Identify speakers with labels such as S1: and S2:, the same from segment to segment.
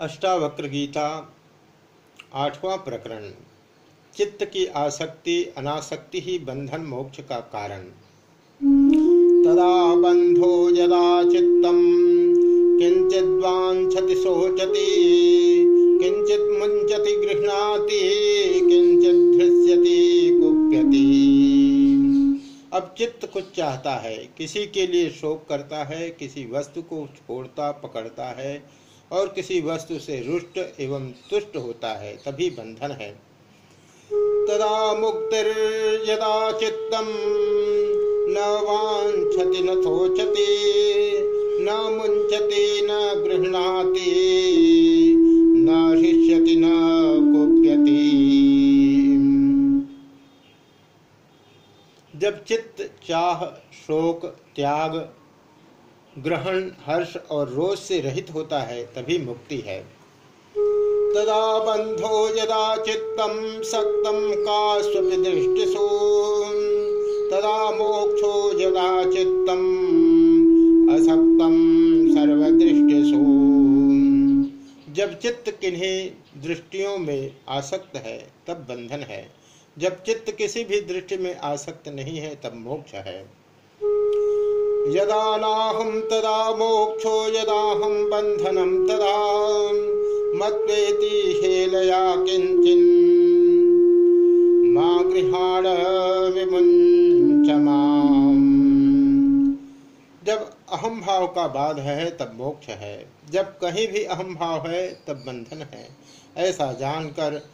S1: अष्टावक्र गीता आठवां प्रकरण। चित्त की आसक्ति, अनासक्ति ही बंधन मोक्ष का कारण। तदा बंधो यदा चित्तम किंचिद्वांछति सोचति किंचित मुंचति गृह्णाति, किंचित धृष्यति, कुप्यति। अब चित्त कुछ चाहता है, किसी के लिए शोक करता है, किसी वस्तु को छोड़ता, पकड़ता है और किसी वस्तु से रुष्ट एवं तुष्ट होता है, तभी बंधन है। तदा मुक्तिर्यदा चित्तम, न वांछति न सोचति, न मुंचति न गृहणाति, न हृष्यति न कुप्यति। जब चित्त, चाह, शोक, त्याग ग्रहण, हर्ष और रोष से रहित होता है, तभी मुक्ति है। तदा बंधो यदा चित्तम सक्तम का दृष्टिशो तदा मोक्षो यदा चित्तम असक्तम सर्वदृष्टिशो जब चित्त किन्हीं दृष्टियों में आसक्त है, तब बंधन है। जब चित्त किसी भी दृष्टि में आसक्त नहीं है, तब मोक्ष है। यदा नाहम तदा मोक्षो यदाहम बंधनम तदा मत्वेति हेलया किंचिन मा गृहाण जब अहम भाव का बाध है, तब मोक्ष है। जब कहीं भी अहम भाव है, तब बंधन है। ऐसा जानकर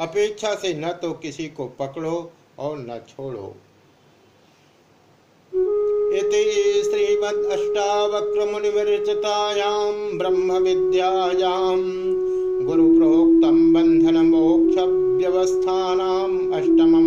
S1: अपेक्षा से न तो किसी को पकड़ो और न छोड़ो। इति श्रीमदष्टावक्रमुनिविरचितायां ब्रह्मविद्यायां गुरुप्रोक्तं बन्धनमोक्षव्यवस्थानाम् अष्टमम्